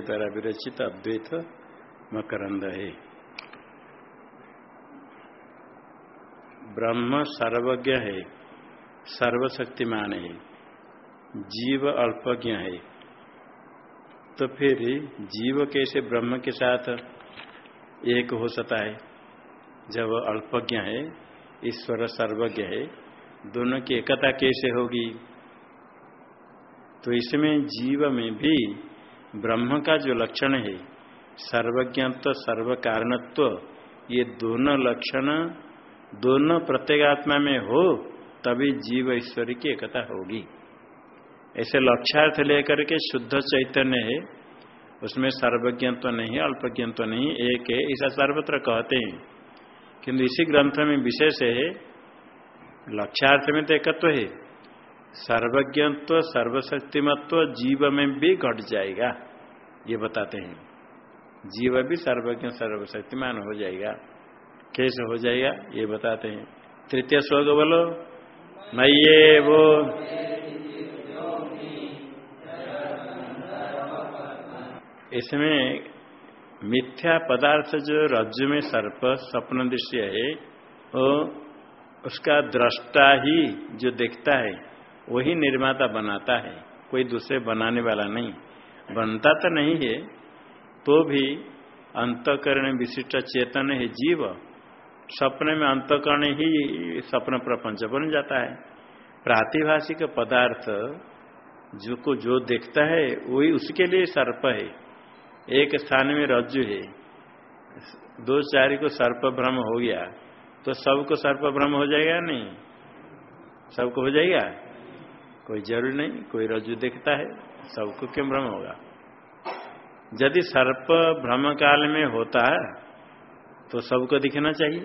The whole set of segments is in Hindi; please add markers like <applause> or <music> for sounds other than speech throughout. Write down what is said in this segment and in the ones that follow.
द्वारा विरचित अद्वैत मकरंद है ब्रह्म सर्वज्ञ है, सर्वशक्तिमान है, जीव अल्पज्ञ है। तो फिर जीव कैसे ब्रह्म के साथ एक हो सकता है? जब अल्पज्ञ है, ईश्वर सर्वज्ञ है, दोनों की एकता कैसे होगी? तो इसमें जीव में भी ब्रह्म का जो लक्षण है, सर्वज्ञत्व सर्व कारणत्व ये दोनों लक्षण, दोनों प्रत्येगात्मा में हो, तभी जीव ईश्वरी की एकता होगी। ऐसे लक्ष्यार्थ लेकर के शुद्ध चैतन्य है, उसमें सर्वज्ञत्व नहीं, अल्पज्ञत्व नहीं, एक है ऐसा सर्वत्र कहते हैं। किंतु इसी ग्रंथ में विशेष है लक्ष्यार्थ में तो एकत्व है। सर्वज्ञत्व, सर्वशक्तिमत्व जीव में भी घट जाएगा। ये बताते हैं। जीव भी सर्वज्ञ, सर्वशक्तिमान हो जाएगा। कैसे हो जाएगा? ये बताते हैं। तृतीय स्वर्ग बोलो। ये वो इसमें मिथ्या पदार्थ जो रज्जु में सर्प स्वप्न दृश्य है, वो उसका दृष्टा ही जो देखता है वही निर्माता बनाता है, कोई दूसरे बनाने वाला नहीं। बनता तो नहीं है तो भी अंतकरण विशिष्ट चेतन है जीव। सपने में अंतकरण ही सपन प्रपंच बन जाता है। प्रातिभाषिक पदार्थ जो को जो देखता है, वही उसके लिए सर्प है। एक स्थान में रज्जु है। दो चार को सर्प भ्रम हो गया तो सबको सर्प भ्रम हो जाएगा नहीं? सबको हो जाएगा? कोई ज़रूरी नहीं, कोई रज्जु देखता है, सबको क्यों भ्रम होगा? यदि सर्प भ्रम काल में होता है तो सबको दिखना चाहिए।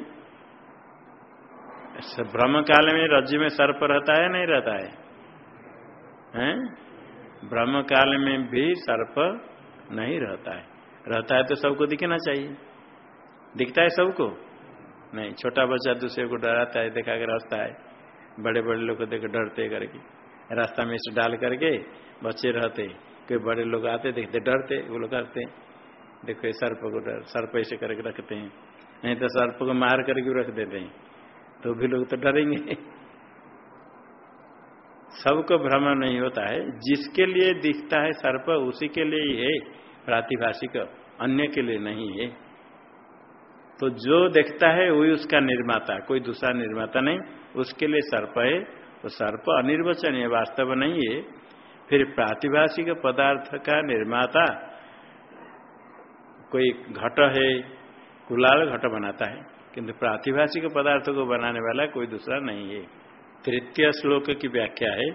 भ्रम काल में रज्जु में सर्प रहता है नहीं रहता है? हैं? भ्रम काल में भी सर्प नहीं रहता है। रहता है तो सबको दिखना चाहिए। दिखता है सबको? नहीं, छोटा बच्चा दूसरे को डराता है, देखा कर रास्ता है। बड़े बड़े लोग को देख, डरते करके। रास्ता में इसे डाल करके बच्चे रहते। कोई बड़े लोग आते, देखते, डरते, वो लोग करते। देखो सर्प को डर, सर्प ऐसे करके रखते हैं। नहीं तो सर्प को मार करके रख देते हैं। तो भी लोग तो डरेंगे। सबको भ्रम नहीं होता है। जिसके लिए दिखता है सर्प, उसी के लिए ही है। प्रातिभाषिक, अन्य के लिए नहीं है। तो जो देखता है, वही उसका निर्माता। कोई दूसरा निर्माता नहीं। उसके लिए सर्प है। तो सर्प अनिर्वचनीय वास्तव नहीं है। फिर प्रातिभाषिक पदार्थ का निर्माता कोई घट है, कुलाल घट बनाता है। किंतु प्रातिभाषिक पदार्थ को बनाने वाला कोई दूसरा नहीं है। तृतीय श्लोक की व्याख्या है,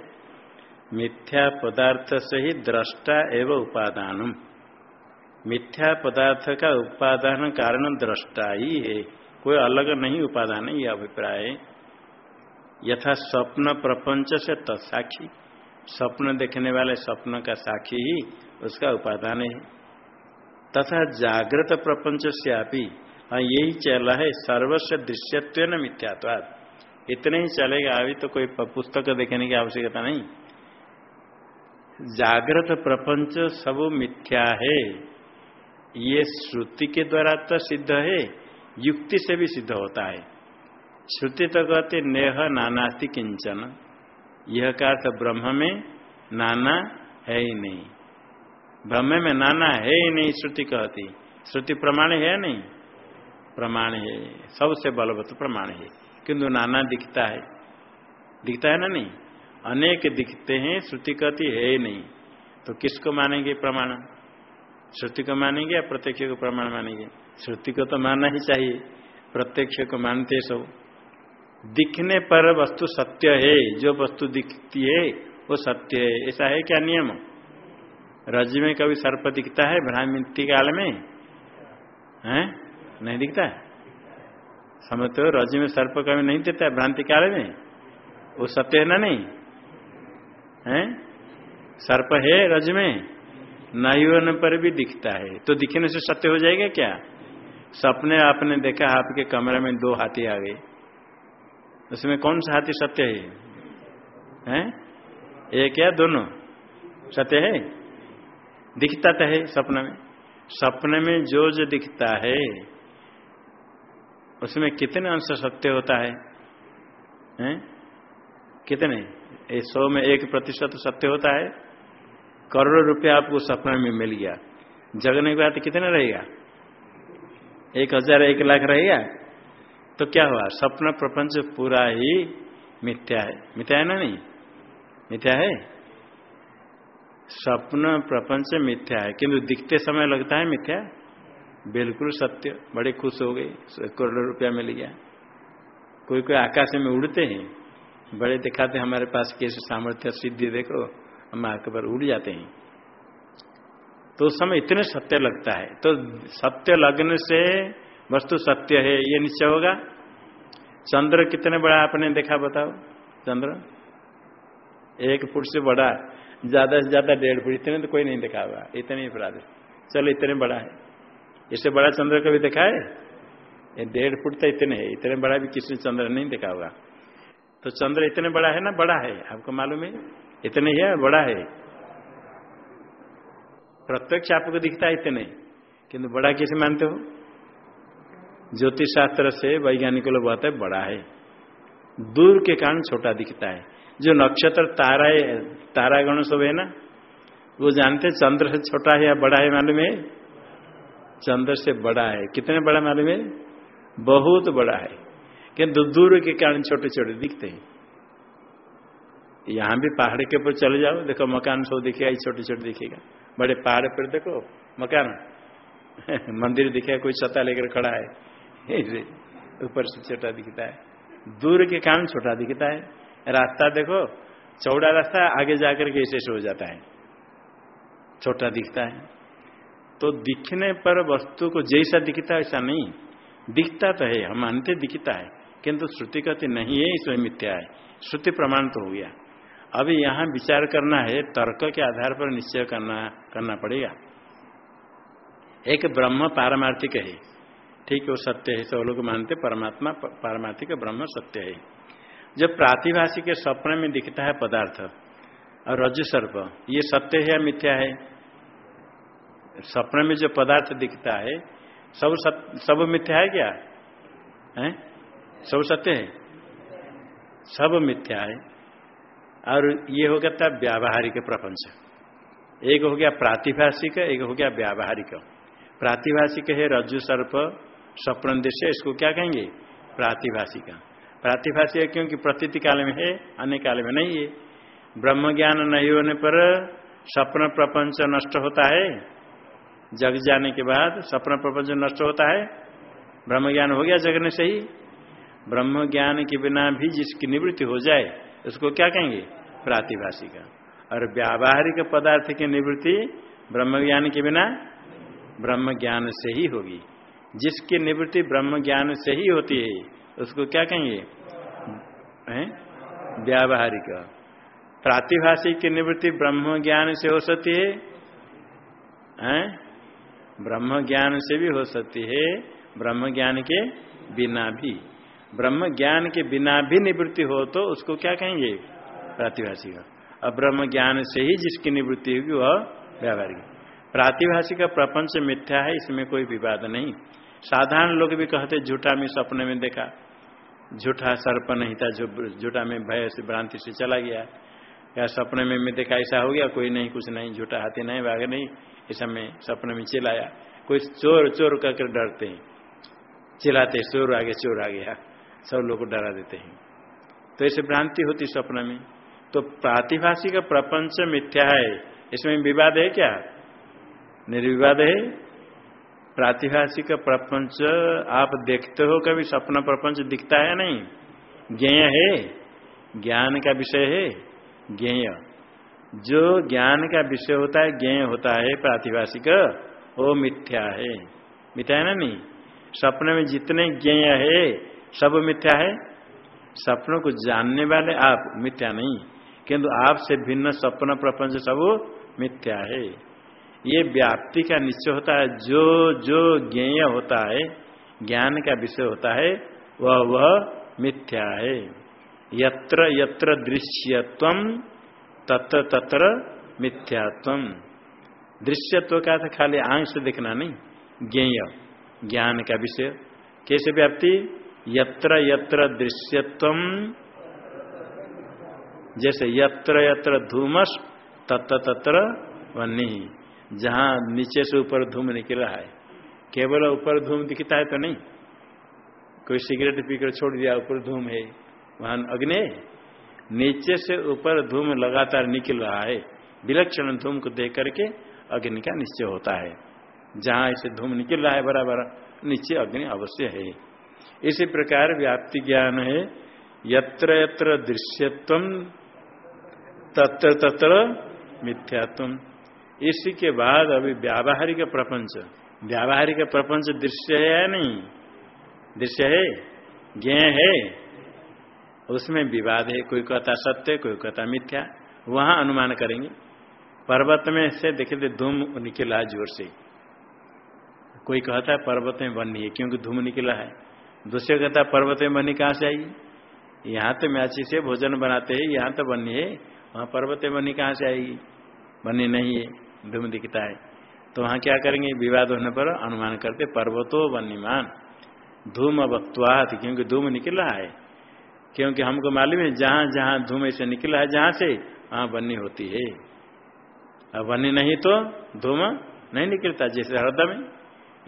मिथ्या पदार्थ से ही दृष्टा एवं उपादान मिथ्या पदार्थ का उपादान कारण दृष्टा ही है। कोई अलग नहीं उपादान, ये अभिप्राय है। यथा स्वप्न प्रपंच से तत्साक्षी स्वप्न देखने वाले स्वप्न का साक्षी ही उसका उपादान है। तथा जागृत प्रपंच से आपी हाँ यही चला है, सर्वस्व दृश्यत्व न मिथ्यात्वाद इतने ही चलेगा, अभी तो कोई पुस्तक देखने की आवश्यकता नहीं। जागृत प्रपंच सब मिथ्या है। ये श्रुति के द्वारा तो सिद्ध है, युक्ति से भी सिद्ध होता है। श्रुति तो कहते, नेह नानास्ति किंचन। यह का अर्थ, ब्रह्म में नाना है ही नहीं। ब्रह्म में नाना है ही नहीं, श्रुति कहती। श्रुति प्रमाण है नहीं? प्रमाण है। सबसे बलवत प्रमाण है। किंतु नाना दिखता है। दिखता है ना नहीं? अनेक दिखते हैं, श्रुति कहती है ही नहीं। तो किसको मानेंगे प्रमाण? श्रुति को मानेंगे या प्रत्यक्ष को प्रमाण मानेंगे? श्रुति को तो मानना ही चाहिए। प्रत्यक्ष को मानते सब। दिखने पर वस्तु सत्य है, जो वस्तु दिखती है, वो सत्य है। ऐसा है क्या नियम? रज में कभी सर्प दिखता है भ्रांति काल में? है? नहीं दिखता समझते हो, रज में सर्प कभी नहीं देता है, भ्रांति काल में? वो सत्य है ना नहीं? है? सर्प है रज में, नहीं होने पर भी दिखता है। तो दिखने से सत्य हो जाएगा क्या? सपने आपने देखा, आपके कमरे में दो हाथी आ गए। उसमें कौन सा हाथी सत्य है? हैं? एक या दोनों? सत्य है? दिखता तो है सपने में। सपने में जो जो दिखता है, उसमें कितने अंश सत्य होता है? हैं? कितने? सौ में एक प्रतिशत सत्य होता है। करोड़ रुपया आपको सपने में मिल गया। जगने के बाद कितने रहेगा? एक हज़ार, एक लाख रहेगा? तो क्या हुआ? सपना प्रपंच पूरा ही मिथ्या है। मिथ्या है ना नहीं? मिथ्या है? स्वप्न प्रपंच मिथ्या है। किंतु दिखते समय लगता है मिथ्या? बिल्कुल सत्य। बड़े खुश हो गए। करोड़ रुपया मिल गया। कोई कोई आकाश में उड़ते हैं। बड़े दिखाते हमारे पास कैसे सामर्थ्य, सिद्धि, देखो, हम आके पर उड़ जाते हैं। तो उस समय इतने सत्य लगता है। तो सत्य लगने से वस्तु सत्य है, ये निश्चय होगा। चंद्र कितने बड़ा आपने देखा, बताओ। चंद्र? एक फुट से बड़ा ज़्यादा से ज़्यादा डेढ़ फुट, इतने तो कोई नहीं देखा हुआ इतने ही अपराध चलो, इतने बड़ा है। इससे बड़ा चंद्र कभी देखा है? ये डेढ़ फुट तो इतने है, इतने बड़ा भी किसी चंद्र नहीं देखा होगा। तो चंद्र इतने बड़ा है ना, बड़ा है, आपको मालूम है? इतने ही है, बड़ा है। प्रत्यक्ष आपको दिखता है इतने, किंतु बड़ा कैसे मानते हो? ज्योतिष शास्त्र से वैज्ञानिक लोग बताते बड़ा है। दूर के कारण छोटा दिखता है। जो नक्षत्र, तारा है तारागण सब है ना, वो जानते चंद्र से छोटा है या बड़ा है मालूम है? चंद्र से बड़ा है। कितने बड़ा मालूम है? बहुत बड़ा है। किंतु दूर के कारण छोटे छोटे दिखते हैं। यहाँ भी पहाड़ के ऊपर चले जाओ, देखो मकान सब दिखेगा छोटे छोटे दिखेगा। बड़े पहाड़ पर देखो, मकान। <laughs> मंदिर दिखे कोई छता लेकर खड़ा है। ऊपर से छोटा दिखता है। दूर के कारण छोटा दिखता है। रास्ता देखो, चौड़ा रास्ता, आगे जाकर के ऐसे हो जाता है। छोटा दिखता है। तो दिखने पर वस्तु को जैसा दिखता है ऐसा नहीं। दिखता तो है, हम मानते दिखता है, किंतु श्रुति कहते नहीं है, इसमें मिथ्या है। श्रुति प्रमाण तो हो गया। अभी यहाँ विचार करना है, तर्क के आधार पर निश्चय करना करना पड़ेगा। एक ब्रह्म पारमार्थिक है। ठीक वो सत्य है सब लोग मानते परमात्मा, पारमार्थिक ब्रह्म सत्य है। जब प्रातिभाषी के स्वप्न में दिखता है पदार्थ, और रज सर्प, ये सत्य है या मिथ्या है? स्वप्न में जो पदार्थ दिखता है, सब सब मिथ्या है क्या? है? सब सत्य है? सब मिथ्या है। और ये हो गया था व्यावहारिक प्रपंच। एक हो गया प्रातिभाषिक, एक हो गया व्यावहारिक। प्रातिभाषिक है रज्जु सर्प स्वप्न दृश्य इसको क्या कहेंगे? प्रातिभाषिक प्रातिभाषिक क्योंकि प्रतीति काल में है, अन्य काल में नहीं है। ब्रह्म ज्ञान नहीं होने पर स्वप्न प्रपंच नष्ट होता है। जग जाने के बाद स्वप्न प्रपंच नष्ट होता है। ब्रह्म ज्ञान हो गया जगने से ही। ब्रह्म ज्ञान के बिना भी जिसकी निवृत्ति हो जाए, उसको क्या कहेंगे? प्रातिभाषिका और व्यावहारिक पदार्थ की निवृत्ति ब्रह्म ज्ञान के बिना ब्रह्म ज्ञान से ही होगी। जिसकी निवृत्ति ब्रह्म ज्ञान से ही होती है, उसको क्या कहेंगे? व्यावहारिक। प्रातिभाषिक की निवृत्ति ब्रह्म ज्ञान से हो सकती है। हैं? ब्रह्म ज्ञान से भी हो सकती है, ब्रह्म ज्ञान के बिना भी। ब्रह्म ज्ञान के बिना भी निवृत्ति हो तो उसको क्या कहेंगे? प्रातिभाषिक। अब ब्रह्म ज्ञान से ही जिसकी निवृत्ति होगी, वह व्यावहारिक। प्रातिभाषिक प्रपंच मिथ्या है, इसमें कोई विवाद नहीं। साधारण लोग भी कहते, झूठा में सपने में देखा। झूठा सर्प नहीं था झूठा में भय से भ्रांति से चला गया। या सपने में मैं देखा, ऐसा हो गया? कोई नहीं, कुछ नहीं, झूठा हाथी नहीं भाग नहीं, ऐसा में सपने में चिल्लाया। कोई चोर चोर करके डरते हैं। चिल्लाते, चोर आ गया चोर आ गया सब लोग डरा देते हैं। तो ऐसे भ्रांति होती स्वप्न में। तो प्रातिभाषिक प्रपंच मिथ्या है, इसमें विवाद है क्या? निर्विवाद है। प्रातिभाषिक प्रपंच, आप देखते हो कभी सपना प्रपंच दिखता है नहीं? ज्ञेय है। ज्ञान का विषय है। ज्ञेय। जो ज्ञान का विषय होता है, ज्ञेय होता है, प्रातिभाषिक। वो मिथ्या है। मिथ्या है ना नहीं? सपने में जितने ज्ञेय है, सब मिथ्या है। सपनों को जानने वाले आप मिथ्या नहीं। किंतु आपसे भिन्न सपना प्रपंच सब मिथ्या है। ये व्याप्ति का निश्चय होता है। जो जो ज्ञेय होता है, ज्ञान का विषय होता है, वह वह मिथ्या है। यत्र यत्र दृश्यत्व, तत्र तत्र मिथ्यात्व। दृश्यत्व का था खाली आँख से देखना नहीं। ज्ञेय, ज्ञान का विषय। कैसे व्याप्ति? यत्र यत्र दृश्यत्व, जैसे यत्र यत्र धूमस, तत्र तत्र वन्नी जहाँ नीचे से ऊपर धूम निकल रहा है। केवल ऊपर धूम दिखता है तो नहीं। कोई सिगरेट पीकर छोड़ दिया, ऊपर धूम है। वहाँ अग्नि। नीचे से ऊपर धूम लगातार निकल रहा है। विलक्षण धूम को देख करके अग्नि का निश्चय होता है। जहाँ ऐसे धूम निकल रहा है बराबर, नीचे अग्नि अवश्य है। इसी प्रकार व्याप्ति ज्ञान है। यत्र यत्र दृश्यत्व, तत्र तत्र मिथ्यात्व। इसी के बाद अभी व्यावहारिक प्रपंच। व्यावहारिक प्रपंच दृश्य है या नहीं? दृश्य है? ज्ञ है? उसमें विवाद है, कोई कहता सत्य, कोई कहता मिथ्या, वहाँ अनुमान करेंगे। पर्वत में से देखे थे धूम निकला ज़ोर से। कोई कहता है पर्वत में बनी है, क्योंकि धूम निकला है। दूसरे कहता है पर्वत में बनी कहाँ से आएगी यहाँ तो मैची से भोजन बनाते हैं, यहाँ तो बनी है। वहाँ पर्वत में बनी कहाँ से आएगी बनी नहीं है। धूम दिखता है। तो वहाँ क्या करेंगे? विवाद होने पर अनुमान करते, पर्वतो बनीमान धूम वक्तवात क्योंकि धूम निकल रहा है। क्योंकि हमको मालूम है, जहाँ जहाँ धूम ऐसे निकला है, जहाँ से वहाँ बन्नी होती है। अब बन्नी नहीं तो धूम नहीं निकलता, जैसे हृदय में।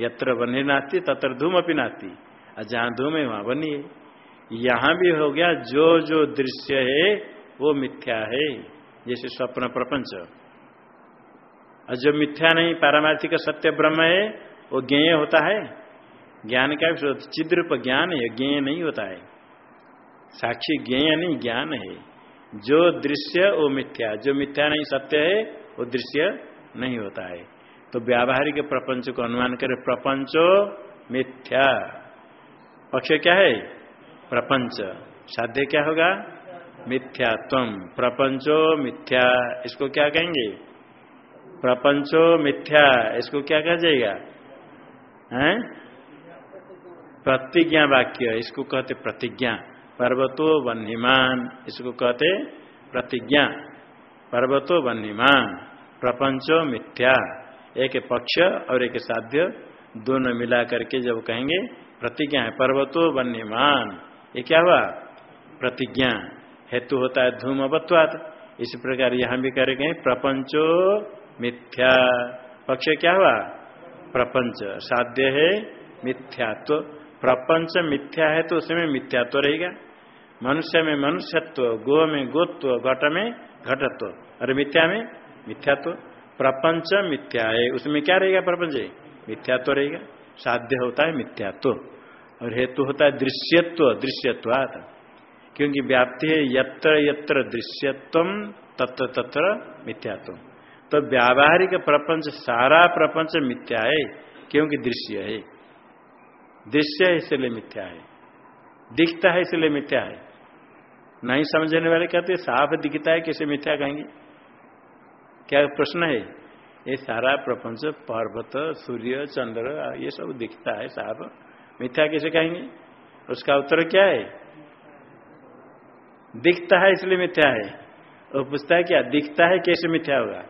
यत्र बन्नी नाती तत्र धूम अपनी नाती और जहाँ धूम है, वहाँ बनी है। यहाँ भी हो गया, जो जो दृश्य है, वो मिथ्या है। जैसे स्वप्न प्रपंच। और जो मिथ्या नहीं, पारमार्थिक सत्य ब्रह्म है, वो ज्ञेय होता है। ज्ञान का चिद्रूप ज्ञान है, ज्ञेय नहीं होता है। साक्षी ज्ञेय नहीं, ज्ञान है। जो दृश्य, वो मिथ्या। जो मिथ्या नहीं, सत्य है, वो दृश्य नहीं होता है। तो व्यावहारिक प्रपंच को अनुमान करे, प्रपंचो मिथ्या। पक्ष क्या है? प्रपंच। साध्य क्या होगा? मिथ्यात्म प्रपंचो मिथ्या। इसको क्या कहेंगे? प्रपंचो मिथ्या, इसको क्या कहा जाएगा? हैं? प्रतिज्ञा वाक्य, इसको कहते प्रतिज्ञा। पर्वतो वन्यमान इसको कहते प्रतिज्ञा। पर्वतो वन्यमान प्रपंचो मिथ्या। एक पक्ष और एक साध्य, दोनों मिला करके जब कहेंगे, प्रतिज्ञा है, पर्वतो वन्यमान ये क्या हुआ? प्रतिज्ञा। हेतु होता है धूमवत्वात। इस प्रकार यहाँ भी करेंगे प्रपंचो मिथ्या पक्ष क्या हुआ? प्रपंच। साध्य है मिथ्यात्व। प्रपंच मिथ्या है तो उसमें मिथ्यात्व रहेगा। मनुष्य में मनुष्यत्व गो में गोत्व, घट में घटत्व। और मिथ्या में मिथ्यात्व। प्रपंच मिथ्या है, उसमें क्या रहेगा प्रपंच? मिथ्यात्व रहेगा। साध्य होता है मिथ्यात्व। और हेतु होता है दृश्यत्व, दृश्यत्वात। क्योंकि व्याप्ति है यत्र यत्र दृश्यत्व, तत्र तत्र मिथ्यात्व तो व्यावहारिक प्रपंच, सारा प्रपंच मिथ्या है, क्योंकि दृश्य है। दृश्य है इसलिए मिथ्या है। दिखता है इसलिए मिथ्या है। नहीं समझने वाले कहते साफ़ दिखता है, कैसे मिथ्या कहेंगे? क्या प्रश्न है? ये सारा प्रपंच, पर्वत, सूर्य, चंद्र, ये सब दिखता है, साफ़। मिथ्या कैसे कहेंगे? उसका उत्तर क्या है? दिखता है इसलिए मिथ्या है। वो पूछता है क्या, दिखता है, कैसे मिथ्या होगा?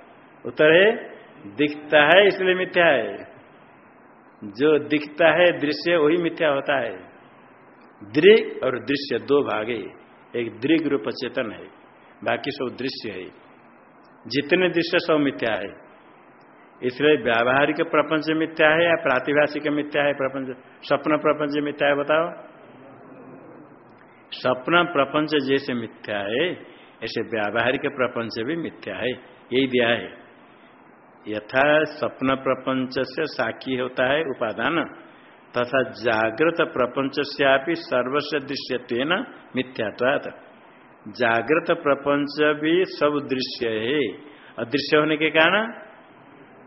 उत्तर है, दिखता है इसलिए मिथ्या है। जो दिखता है दृश्य, वही मिथ्या होता है। दृग और दृश्य दो भागे एक दृग रूप चेतन है, बाकी सब दृश्य है। जितने दृश्य, सब मिथ्या है। इसलिए व्यावहारिक प्रपंच मिथ्या है या प्रातिभाषिक मिथ्या है प्रपंच? स्वप्न प्रपंच मिथ्या है, बताओ। स्वप्न प्रपंच जैसे मिथ्या है, ऐसे व्यावहारिक प्रपंच भी मिथ्या है। यही दिया है। यथा स्वप्न प्रपंच से साक्षी होता है उपादान, तथा जागृत प्रपंच से सर्वस्व दृश्यत्व मिथ्यात्वात। जागृत प्रपंच भी सब दृश्य है। अदृश्य होने के कारण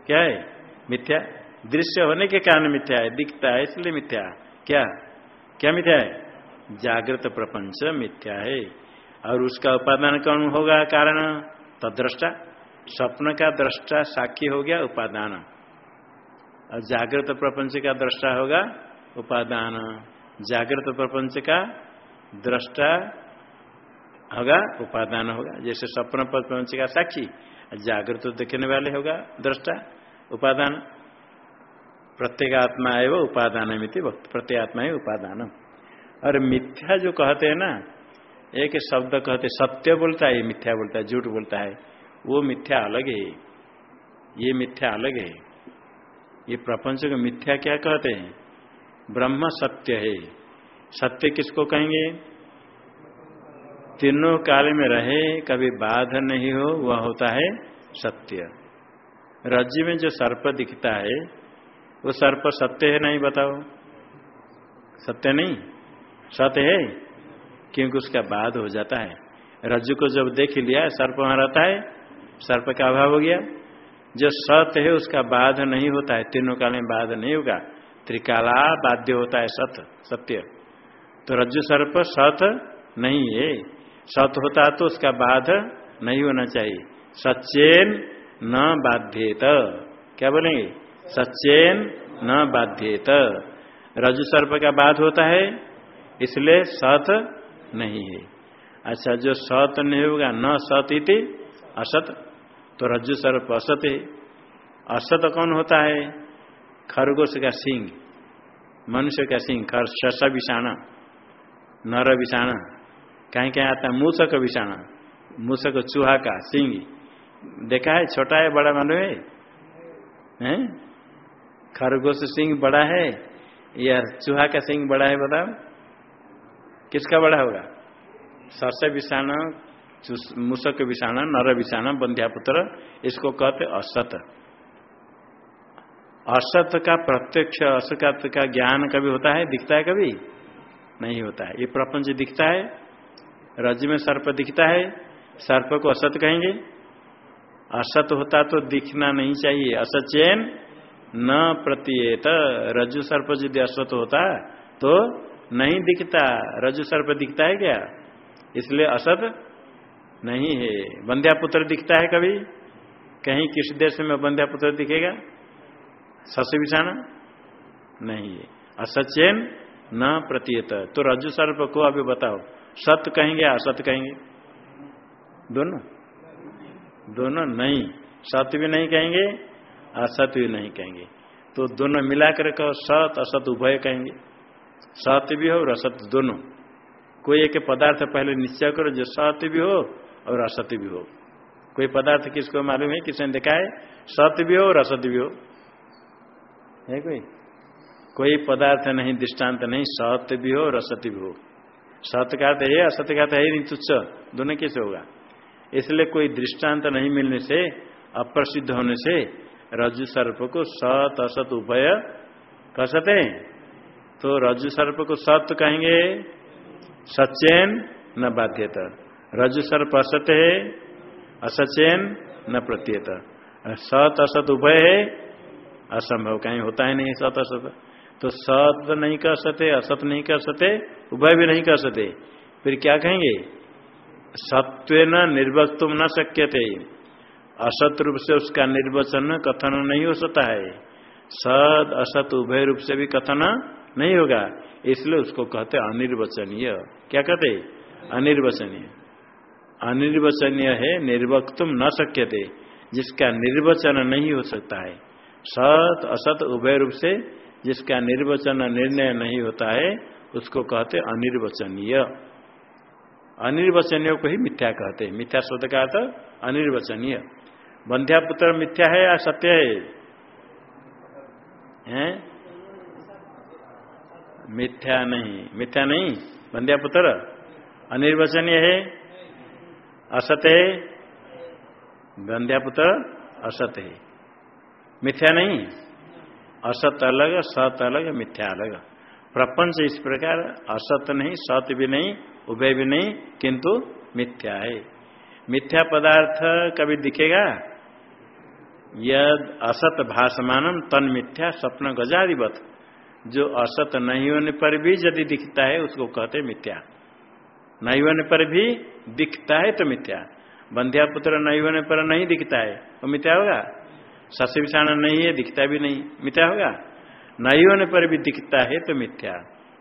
क्या है? मिथ्या। दृश्य होने के कारण मिथ्या है, दिखता है, इसलिए मिथ्या। क्या? क्या मिथ्या है? जागृत प्रपंच मिथ्या है। और उसका उपादान कौन होगा कारण? तद्रष्टा। स्वप्न का दृष्टा साक्षी हो गया उपादान। और जागृत प्रपंच का दृष्टा होगा उपादान। जागृत प्रपंच का दृष्टा होगा उपादान होगा। जैसे स्वप्न प्रपंच का साक्षी, जागृत देखने वाले होगा दृष्टा, उपादान। प्रत्येक आत्मा एवं उपादान मित्र मिति प्रत्येगात्मा है उपादान। और मिथ्या जो कहते हैं ना, एक शब्द कहते सत्य बोलता है, मिथ्या बोलता है, झूठ बोलता है। वो मिथ्या अलग है। ये मिथ्या अलग है। ये प्रपंच को मिथ्या क्या कहते हैं? ब्रह्म सत्य है। सत्य किसको कहेंगे? तीनों काल में रहे, कभी बाध नहीं हो, वह होता है सत्य। राज्य में जो सर्प दिखता है, वो सर्प सत्य है नहीं बताओ। सत्य नहीं? सत्य है? क्योंकि उसका बाध हो जाता है। रज्जु को जब देख लिया, सर्प वहाँ रहता है सर्प का अभाव हो गया? जो सत्य है, उसका बाध नहीं होता है। तीनों काल में बाध नहीं होगा। त्रिकाला बाध्य होता है सत सत्य। तो रज्जु सर्प सत नहीं है। सत होता तो उसका बाध नहीं होना चाहिए। सचेन न बाध्येत। क्या बोलेंगे? सचेन न बाध्येत। रजु सर्प का बाध होता है? इसलिए सत नहीं है। अच्छा जो सत नहीं होगा, न सत इति असत तो रज्जु सर्प असत है। असत कौन होता है? खरगोश का सिंह। मनुष्य का सिंह, खर, शस विषाणा। नर विषाणा। कहीं कहीं आता है मूसक विषाणा। मूसक चूहा का सिंह। देखा है? छोटा है, बड़ा मानो है? खरगोश सिंह बड़ा है? या चूहा का सिंह बड़ा है, बताओ। किसका बड़ा होगा? सरसा विषाणु मूसक विषाणु, नर विषाणु, बंध्यापुत्र, इसको कहते असत। असत का प्रत्यक्ष, असत का ज्ञान कभी होता है? दिखता है कभी? नहीं होता है। ये प्रपंच दिखता है, रज में सर्प दिखता है, सर्प को असत कहेंगे। असत होता तो दिखना नहीं चाहिए। असत चैन न प्रतीयत। रजु सर्प यदि असत होता तो नहीं दिखता। रज्जु सर्प दिखता है क्या? इसलिए असत नहीं है। बंध्या पुत्र दिखता है कभी? कहीं किस देश में बंध्या पुत्र दिखेगा सस बिछाना नहीं है। असचेन न प्रतीयत। तो रज्जु सर्प को अभी बताओ। सत्य कहेंगे, असत कहेंगे? दोनों? दोनों नहीं। सत्य भी नहीं कहेंगे, असत भी नहीं कहेंगे। तो दोनों मिलाकर कहो, सत, असत, उभय कहेंगे। सत्य भी हो और असत दोनों। कोई एक पदार्थ पहले निश्चय करो, जो सत्य भी हो और असत्य भी हो। कोई पदार्थ किसको मालूम है? किसने देखा है? सत्य भी हो और असत्य भी हो। है कोई? कोई पदार्थ नहीं, दृष्टांत नहीं, सत्य भी हो और असत्य भी हो। सत्य का है असत्य का है नहीं, तुच्छ। दोनों कैसे होगा? इसलिए कोई दृष्टांत नहीं मिलने से, अप्रसिद्ध होने से, रज्जु सर्प को सत, असत, उभय कह सकते तो रज्जु सर्प को सत कहेंगे सचैन न बाध्यता रज्जु सर्प असत है, असचैन न प्रत्येत। सत असत उभय है, असंभव कहीं होता ही नहीं सत असत। तो सत नहीं कर सकते, असत नहीं कर सकते, उभय भी नहीं कर सकते। फिर क्या कहेंगे? सत्व न निर्वक्तुम न शक्य थे असत रूप से उसका निर्वचन कथन नहीं हो सकता है। सद असत उभय रूप से भी कथन नहीं होगा। इसलिए उसको कहते अनिर्वचनीय। क्या कहते अनिर्वचनीय। अनिर्वचनीय है निर्वक्तुम न शक्य थे जिसका निर्वचन नहीं हो सकता है। सत, असत उभय रूप से जिसका निर्वचन निर्णय नहीं होता है, उसको कहते अनिर्वचनीय। अनिर्वचनीय को ही मिथ्या कहते हैं। मिथ्या शब्द का अर्थ अनिर्वचनीय। बंध्या पुत्र मिथ्या है या सत्य है? हैं? मिथ्या नहीं। मिथ्या नहीं? बंध्या पुत्र? अनिर्वचनीय है? असत्य है बंध्या पुत्र असत्य है मिथ्या नहीं। असत अलग, सत अलग, मिथ्या अलग। प्रपंच इस प्रकार, असत नहीं सत्य भी नहीं, उभय भी नहीं, किंतु मिथ्या है। मिथ्या पदार्थ कभी दिखेगा? यद असत भाषमानम तन मिथ्या स्वप्न गजाधिपत जो असत नहीं होने पर भी यदि दिखता है, उसको कहते मिथ्या। नहीं होने पर भी दिखता है तो मिथ्या। बंध्या पुत्र नहीं होने पर नहीं दिखता है तो मिथ्या होगा। शशि विषाण नहीं है, दिखता भी नहीं, मिथ्या होगा। नहीं होने पर भी दिखता है तो मिथ्या।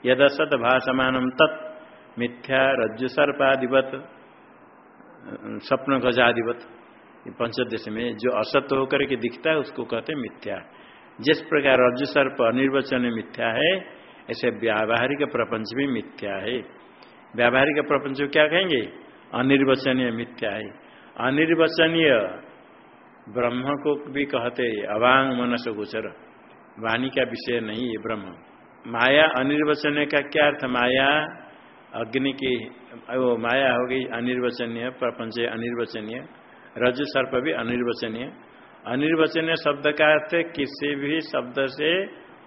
यद असत भाषमानम तत्, मिथ्या रज्जु सर्पाधिपत, स्वप्न गजाधिपत। पंचदेश में जो असत होकर के दिखता है, उसको कहते मिथ्या। जिस प्रकार रज्जु सर्प अनिर्वचन मिथ्या है, ऐसे व्यावहारिक प्रपंच भी मिथ्या है। व्यावहारिक प्रपंच क्या कहेंगे? अनिर्वचनीय मिथ्या है। अनिर्वचनीय ब्रह्म को भी कहते अवांग मनस गोचर। वाणी का विषय नहीं है ब्रह्म। माया अनिर्वचनीय का क्या अर्थ? माया अग्नि की, वो माया हो गई अनिर्वचनीय, प्रपंच अनिर्वचनीय, रज सर्प भी अनिर्वचनीय। अनिर्वचनीय शब्द का अर्थ किसी भी शब्द से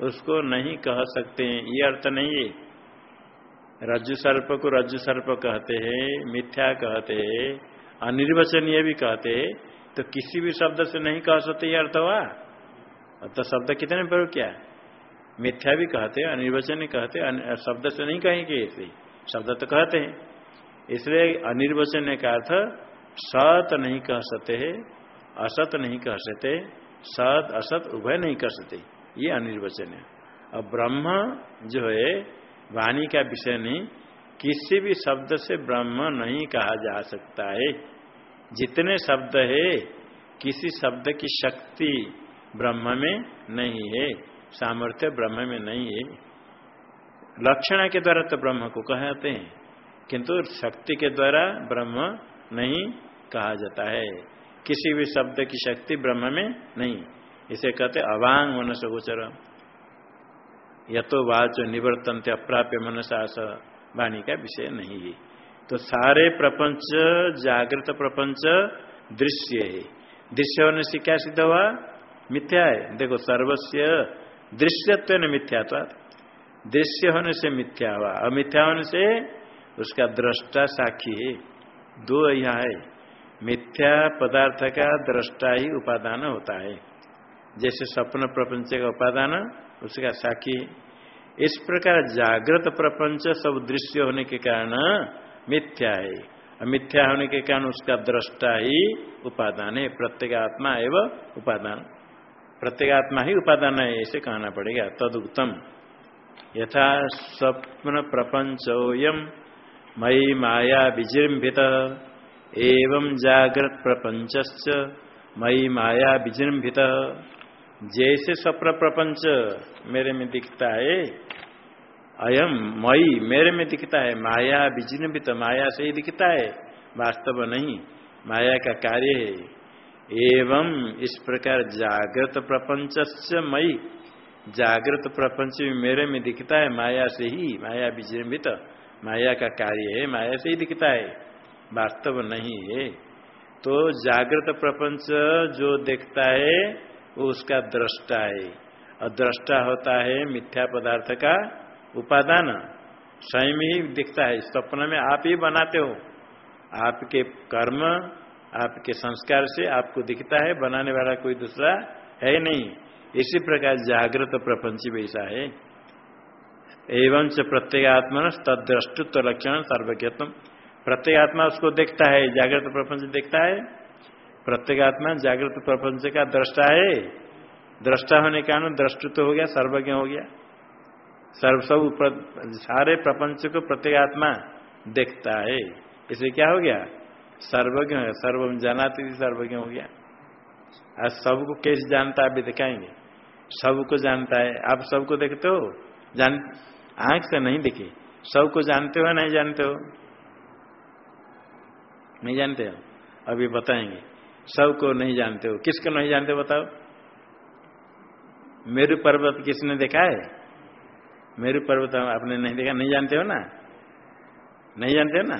उसको नहीं कह सकते हैं। ये अर्थ नहीं है। रज्जु सर्प को रज्जु सर्प कहते हैं, मिथ्या कहते हैं, अनिर्वचनीय भी कहते हैं तो किसी भी शब्द से नहीं कह सकते, ये अर्थ हुआ? तो शब्द कितने प्रयोग क्या? मिथ्या भी कहते हैं, अनिर्वचनीय कहते हैं शब्द से नहीं कहेंगे ऐसे शब्द तो कहते हैं। इसलिए अनिर्वचनीय का अर्थ, सत नहीं कह सकते है, असत नहीं कह सकते, सत, असत उभय नहीं कर सकते। ये अनिर्वचनीय। और ब्रह्म जो है वाणी का विषय नहीं, किसी भी शब्द से ब्रह्म नहीं कहा जा सकता है। जितने शब्द है, किसी शब्द की शक्ति ब्रह्म में नहीं है, सामर्थ्य ब्रह्म में नहीं है। लक्षण के द्वारा तो ब्रह्म को कहते हैं, किंतु शक्ति के द्वारा ब्रह्म नहीं कहा जाता है। किसी भी शब्द की शक्ति ब्रह्म में नहीं। इसे कहते अवांग मनस गोचर यथो वाच निवर्तन अप्राप्य मनसास वाणी का विषय नहीं है। तो सारे प्रपंच, जागृत प्रपंच दृश्य है। दृश्य होने से क्या सिद्ध हुआ? मिथ्या है। देखो सर्वस्व दृश्यत्व ने मिथ्या दृश्य होने से मिथ्या हुआ, अमिथ्या होने से उसका दृष्टा साक्षी है। दो यहाँ है, मिथ्या पदार्थ का दृष्टा ही उपादान होता है। जैसे स्वप्न प्रपंच का उपादान उसका साखी, इस प्रकार जागृत प्रपंच सब दृश्य होने के कारण मिथ्या है। मिथ्या होने के कारण उसका दृष्टा ही उपादान है प्रत्येगात्मा एवं उपादान। प्रत्येगात्मा ही उपादान है ऐसे कहना पड़ेगा, तदुक्तम। यथा स्वप्न प्रपंचोयम मई माया विजृंभित, एवं जागृत प्रपंच मई माया विजृंभित। जैसे स्वप्न प्रपंच मेरे में दिखता है, अयम मई मेरे में दिखता है, माया विजृंभित, माया से ही दिखता है, वास्तव नहीं, माया का कार्य है। एवं इस प्रकार जागृत प्रपंच मई, जागृत प्रपंच भी मेरे में दिखता है, माया से ही, माया विजृंभित, माया का कार्य है, माया से ही दिखता है, वास्तव नहीं है। तो जागृत प्रपंच जो देखता है वो उसका दृष्टा है। और दृष्टा होता है मिथ्या पदार्थ का उपादान। स्वयं ही दिखता है। स्वप्न में आप ही बनाते हो। आपके कर्म, आपके संस्कार से आपको दिखता है। बनाने वाला कोई दूसरा है नहीं। इसी प्रकार जागृत प्रपंच वैसा है। एवं से प्रत्येगात्मा तद्रष्टुत्व लक्षण सर्वज्ञत्व। प्रत्येगात्मा उसको देखता है। जागृत प्रपंच देखता है। प्रत्येगात्मा जागृत प्रपंच का दृष्टा है। दृष्टा होने के कारण दृष्टित्व हो गया, सर्वज्ञ हो गया। सर्व, सब सारे प्रपंच को प्रत्येगात्मा देखता है। इसे क्या हो गया? सर्वज्ञ हो गया। सर्व जानाती सर्वज्ञ हो गया। आज सबको कैसे जानता है, अभी दिखाएँगे। सबको जानता है। आप सबको देखते हो? जान, आँख से नहीं दिखे। सबको जानते हो नहीं जानते हो? नहीं जानते हो? अभी बताएँगे। सबको नहीं जानते हो। किसको नहीं जानते बताओ? मेरु पर्वत किसने देखा है? मेरु पर्वत आपने नहीं देखा? नहीं जानते हो ना? नहीं जानते हो ना?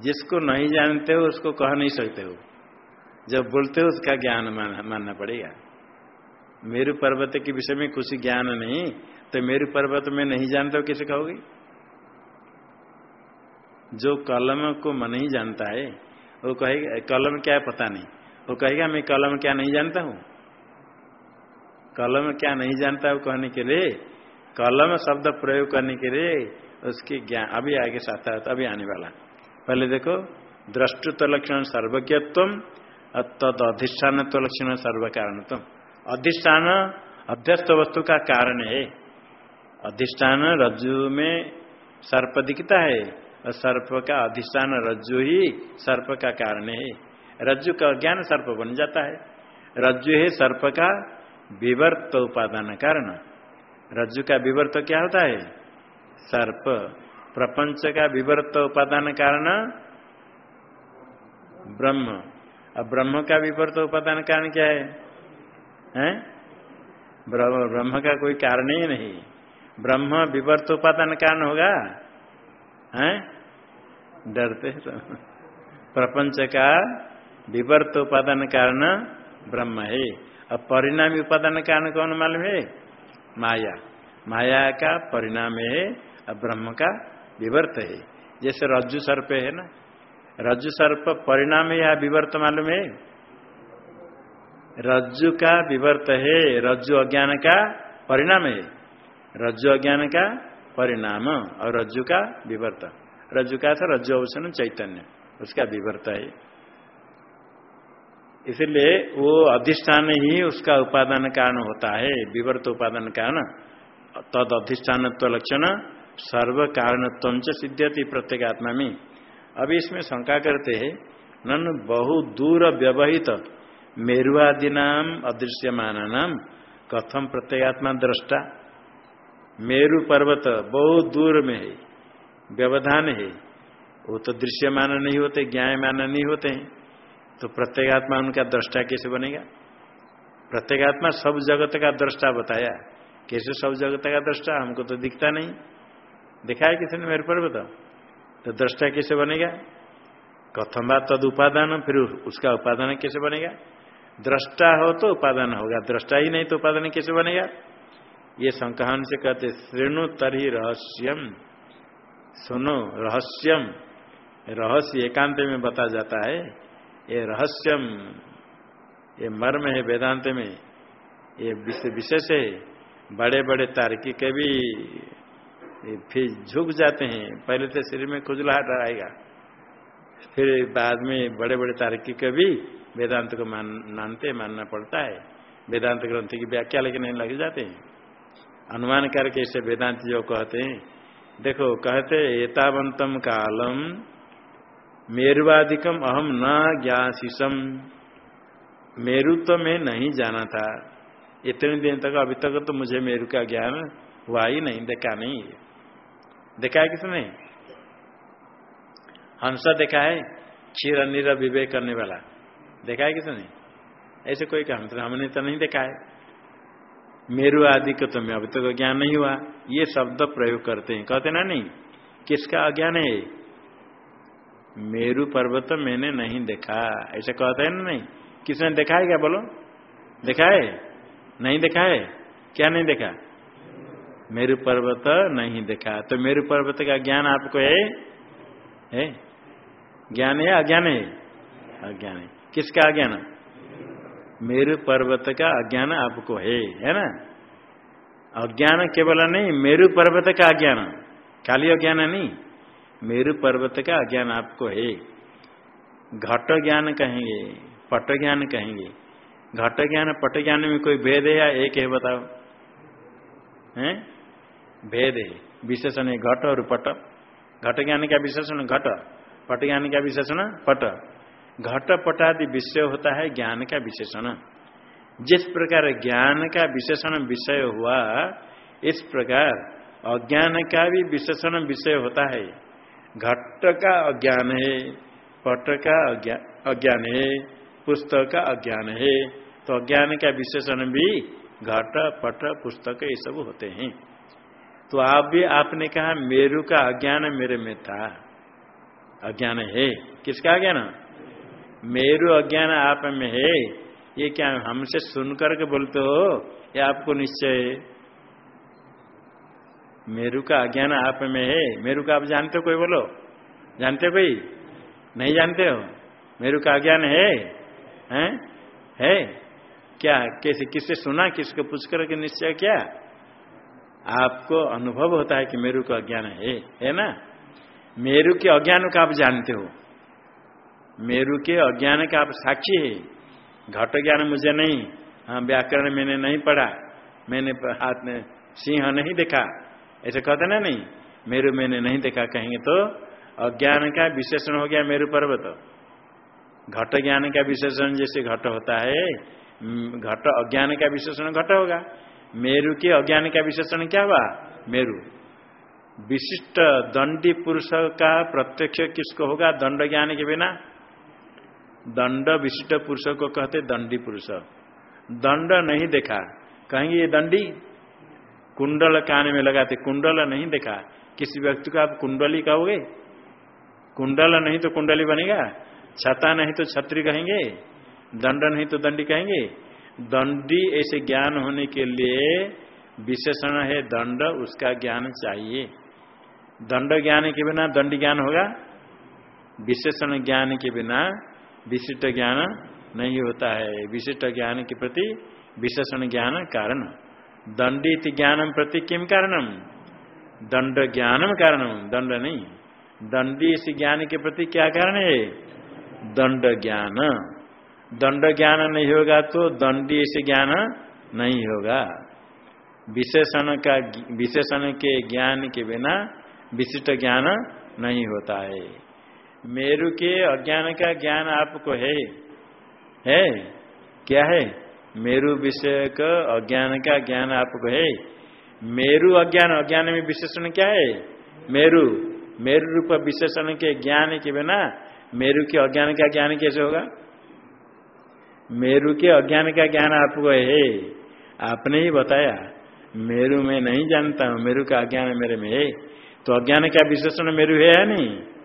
जिसको नहीं जानते हो, उसको कह नहीं सकते हो। जब बोलते हो, उसका ज्ञान मानना पड़ेगा। मेरु पर्वत के विषय में कुछ ज्ञान नहीं तो मेरु पर्वत में नहीं जानते हो, किसे कहोगे? जो कलम को मन ही जानता है वो कहेगा कलम क्या है पता नहीं। वो कहेगा, मैं कलम क्या नहीं जानता हूँ? कलम क्या नहीं जानता हूँ कहने के लिए, कलम शब्द प्रयोग करने के लिए उसकी ज्ञान अभी आगे साथ अभी आने वाला पहले देखो द्रष्टुत्व लक्षण सर्वज्ञत्व, तद अधिष्ठानत्व लक्षण सर्व कारणत्व अधिष्ठान अध्यस्त वस्तु का कारण है। अधिष्ठान रज्जु में सर्प दिखता है सर्प का अधिष्ठान रज्जु ही सर्प का कारण है। रज्जु का ज्ञान सर्प बन जाता है। रज्जु है सर्प का विवर्त उपादान कारण। रज्जु का विवर्त क्या होता है? सर्प। प्रपंच का विवर्त उपादान कारण ब्रह्म। अब ब्रह्म का विवर्त उपादान कारण क्या है? हैं? ब्रह्म का कोई कारण ही नहीं। ब्रह्म विवर्त उपादान कारण होगा। हैं? डरते तो। प्रपंच का विवर्त उपादान कारण ब्रह्म है। अब परिणामी उपादान कारण कौन मालूम है? माया। माया का परिणाम है, अब ब्रह्म का विवर्त है। जैसे रज्जु सर्प है ना? रज्जु सर्प परिणाम या विवर्त मालूम है? रज्जु का विवर्त है, रज्जु अज्ञान का परिणाम है। रज्जु अज्ञान का परिणाम और रज्जु का विवर्त। रज्जु का था, रज्जु अवसन चैतन्य, उसका विवर्त है। इसलिए वो अधिष्ठान ही उसका उपादान कारण होता है, विवर्त उपादान कारण। तद अधिष्ठान लक्षण, सर्व कारणत्व सिद्ध्यति प्रत्येक आत्मा में। अभी इसमें शंका करते हैं, नन बहु दूर व्यवहित मेरुआदि नाम अदृश्यमान नाम कथम प्रत्येगात्मा दृष्टा। मेरु पर्वत बहुत दूर में है। व्यवधान है। वो तो दृश्यमान नहीं होते, ज्ञायमान नहीं होते हैं। तो प्रत्येगात्मा उनका दृष्टा कैसे बनेगा? प्रत्येगात्मा सब जगत का दृष्टा बताया। कैसे सब जगत का दृष्टा? हमको तो दिखता नहीं। दिखाया किसी ने मेरे पर्वत तो दृष्टा कैसे बनेगा? कथम बात तद उपादान, फिर उसका उपादान कैसे बनेगा? दृष्टा हो तो उपादान होगा, दृष्टा ही नहीं तो उपादान कैसे बनेगा? ये संकहन से कहते श्रेणु तरही रहस्यम। सुनो, रहस्यम। रहस्य एकांत में बता जाता है। ये रहस्यम, ये मर्म है वेदांत में। ये विशेष है। बड़े बड़े तार्किक भी फिर झुक जाते हैं। पहले तो शरीर में खुजलाहट आएगा। फिर बाद में बड़े बड़े तार्किक भी वेदांत को मान, मानते, मानना पड़ता है। वेदांत ग्रंथ की व्याख्या लेकिन लग जाते हैं। अनुमान करके इसे वेदांत जो कहते हैं देखो, कहते एतावंतम कालम, मेरुवादिकम अहम न ज्ञासीसम। मेरु तो मैं नहीं जाना था। इतने दिन तक, अभी तक तो मुझे मेरु का ज्ञान हुआ ही नहीं, देखा नहीं देखा है किसने? हंसा देखा है क्षीर नीर विवेक करने वाला। देखा है किसने? ऐसे कोई काम हमने तो नहीं देखा है। मेरु आदि को तो मैं अभी तक तो ज्ञान नहीं हुआ। ये शब्द प्रयोग करते हैं। कहते ना नहीं, किसका अज्ञान है? मेरु पर्वत मैंने नहीं देखा। ऐसा कहते हैं ना नहीं? किसने देखा है क्या? बोलो। देखा है? नहीं देखा है? क्या नहीं देखा? मेरु पर्वत नहीं देखा। तो मेरु पर्वत का ज्ञान आपको है? है? ज्ञान है? अज्ञान है? अज्ञान है। किसका अज्ञान? मेरु पर्वत का अज्ञान आपको है है ना? अज्ञान केवल नहीं, मेरु पर्वत का अज्ञान। खाली अज्ञान नहीं, मेरु पर्वत का अज्ञान आपको है। घट ज्ञान कहेंगे, पट ज्ञान कहेंगे। घट ज्ञान, पट ज्ञान में कोई भेद है या एक है बताओ? हैं? भेद है। विशेषण है घट और पट। घट ज्ञान का विशेषण घट, पट ज्ञान का विशेषण पट। घट पटादि विषय होता है ज्ञान का विशेषण। जिस प्रकार ज्ञान का विशेषण विषय हुआ, इस प्रकार अज्ञान का भी विशेषण विषय होता है। घट का अज्ञान है, पट का अज्ञान है, पुस्तक का अज्ञान है तो अज्ञान का विशेषण भी घट, पट, पुस्तक ये सब होते हैं। तो आप भी आपने कहा मेरु का अज्ञान मेरे में था। अज्ञान है। किसका अज्ञान? मेरु अज्ञान आप में है। ये क्या हमसे सुन करके बोलते हो? ये आपको निश्चय है। मेरु का अज्ञान आप में है। मेरु का आप जानते हो कोई बोलो? जानते हो कोई? नहीं जानते हो? मेरु का अज्ञान है? हैं? है? क्या? कैसे, किससे सुना? किसको पूछ करके निश्चय क्या? आपको अनुभव होता है कि मेरु का अज्ञान है। है ना? मेरु के अज्ञान को आप जानते हो। मेरु के अज्ञान का आप साक्षी है। घट ज्ञान मुझे नहीं। हाँ व्याकरण मैंने नहीं पढ़ा। मैंने हाथ में सिंह नहीं देखा। ऐसे कहते ना नहीं, मेरु मैंने नहीं देखा कहेंगे तो अज्ञान का विशेषण हो गया मेरु पर्वत। घट ज्ञान का विशेषण जैसे घट होता है घट अज्ञान का विशेषण घट होगा। मेरु के अज्ञान का विशेषण क्या हुआ? मेरु। विशिष्ट दंडी पुरुष का प्रत्यक्ष किसको होगा? दंड ज्ञान के बिना। दंड विशिष्ट पुरुष को कहते दंडी पुरुष। दंड नहीं देखा। कहेंगे ये दंडी? कुंडल कान में लगाते, कुंडल नहीं देखा। किसी व्यक्ति को आप कुंडली कहोगे? कुंडल नहीं तो कुंडली बनेगा। छता नहीं तो छत्री कहेंगे। दंड नहीं तो दंडी कहेंगे। दंडी ऐसे ज्ञान होने के लिए विशेषण है दंड, उसका ज्ञान चाहिए। दंड ज्ञान के बिना दंड ज्ञान होगा? विशेषण ज्ञान के बिना विशिष्ट ज्ञान नहीं होता है। विशिष्ट ज्ञान के प्रति विशेषण ज्ञान कारण। दंडित ज्ञानम प्रति किम कारणम? दंड ज्ञानम कारणम। दंड नहीं। दंडी इस ज्ञान के प्रति क्या कारण है? दंड ज्ञान। दंड ज्ञान नहीं होगा तो दंडी ऐसे ज्ञान नहीं होगा। विशेषण का विशेषण के ज्ञान के बिना विशिष्ट ज्ञान नहीं होता है। मेरु के अज्ञान का ज्ञान आपको है? है? क्या है? मेरु विषय का अज्ञान का ज्ञान आपको है? मेरु अज्ञान अज्ञान में विशेषण क्या है? मेरु। मेरु रूप विशेषण के ज्ञान के बिना मेरु के अज्ञान का ज्ञान कैसे होगा? मेरु के अज्ञान का ज्ञान आपको है। आपने ही बताया, मेरु में नहीं जानता हूँ, मेरु का अज्ञान मेरे में है। तो अज्ञान का विशेषण मेरु है या नहीं?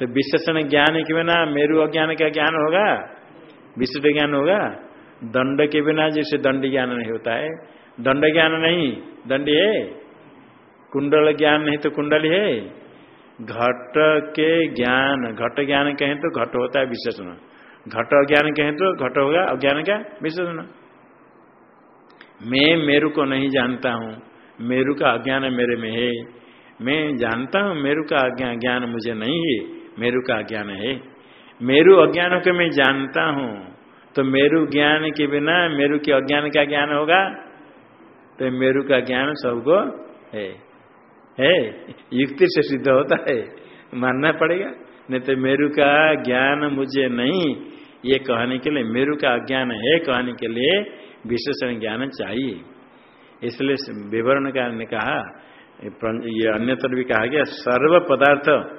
तो विशेषण ज्ञान के बिना मेरु अज्ञान का ज्ञान होगा? विशिष्ट ज्ञान होगा? दंड के बिना जैसे दंड ज्ञान नहीं होता है। दंड ज्ञान नहीं, दंड है। कुंडल ज्ञान नहीं तो कुंडल है। घट के ज्ञान, घट ज्ञान कहें तो घट होता है विशेषण। घट अज्ञान कहें तो घट होगा, अज्ञान क्या विशेषण। मैं मेरु को नहीं जानता हूँ। मेरु का अज्ञान मेरे में है। मैं जानता हूँ मेरु का ज्ञान मुझे नहीं है। मेरु का अज्ञान है। मेरु अज्ञान को मैं जानता हूँ। तो मेरु ज्ञान के बिना मेरु के अज्ञान का ज्ञान होगा? तो मेरु का ज्ञान सबको है। है? युक्ति से सिद्ध होता है। मानना पड़ेगा। नहीं तो मेरु का ज्ञान मुझे नहीं। ये कहने के लिए मेरु का अज्ञान है कहने के लिए विशेषण ज्ञान चाहिए। इसलिए विवरण ने कहा, ये अन्यत्र भी कहा गया सर्व पदार्थ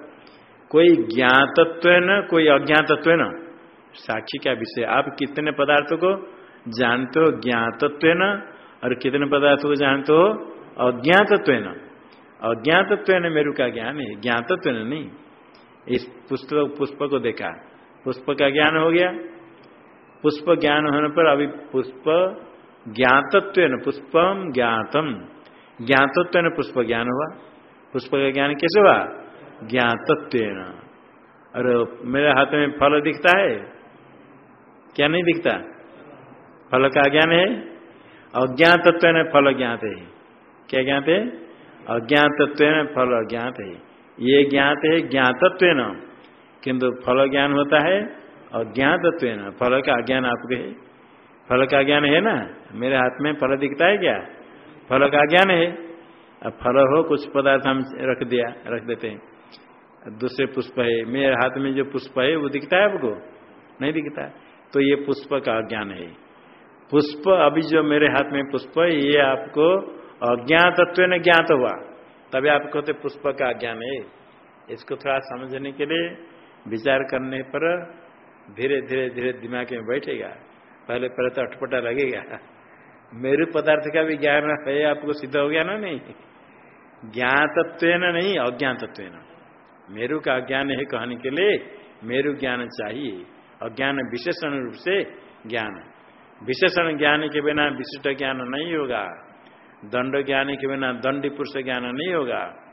कोई ज्ञातत्व न, कोई अज्ञातत्व न। साक्षी का विषय? आप कितने पदार्थों को जानते हो? ज्ञातत्व न, और कितने पदार्थों को जानते हो? अज्ञातत्व न। अज्ञातत्व न मेरु का ज्ञान है। ज्ञातत्व नहीं। इस पुष्प पुष्प को देखा। पुष्प का ज्ञान हो गया। पुष्प ज्ञान होने पर अभी पुष्प ज्ञातत्व न, पुष्पम ज्ञातम। ज्ञातत्व न पुष्प ज्ञान हुआ। पुष्प का ज्ञान कैसे हुआ? ज्ञातत्व और मेरे हाथ में फल दिखता है? क्या नहीं दिखता? फल का ज्ञान है? अज्ञातत्व ने फल ज्ञात है। क्या ज्ञात है? अज्ञातत्व न फल अज्ञात है। ये ज्ञात है ज्ञातत्व न किंतु फल ज्ञान होता है अज्ञातत्व न फल का ज्ञान आपके है। फल का ज्ञान है ना? मेरे हाथ में फल दिखता है क्या? फल का ज्ञान है। अब फल हो कुछ पदार्थ हम रख दिया, रख देते हैं। दूसरे पुष्प है। मेरे हाथ में जो पुष्प है, वो दिखता है आपको? नहीं दिखता। तो ये पुष्प का अज्ञान है। पुष्प, अभी जो मेरे हाथ में पुष्प है, ये आपको अज्ञातत्व ने ज्ञात हुआ। तभी आप कहते पुष्प का अज्ञान है। इसको थोड़ा समझने के लिए विचार करने पर धीरे धीरे धीरे दिमाग में बैठेगा। पहले पहले तो अटपटा लगेगा। मेरु पदार्थ का भी ज्ञान है, आपको सिद्ध हो गया ना? नहीं। ज्ञातत्व नहीं, अज्ञातत्व मेरु का अज्ञान है कहने के लिए मेरु ज्ञान चाहिए। अज्ञान विशेषण रूप से ज्ञान। विशेषण ज्ञान के बिना विशिष्ट ज्ञान नहीं होगा। दंड ज्ञान के बिना दंडी पुरुष ज्ञान नहीं होगा।